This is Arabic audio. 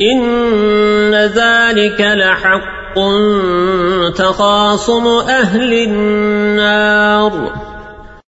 إن ذلك لحق تخاصم أهل النار.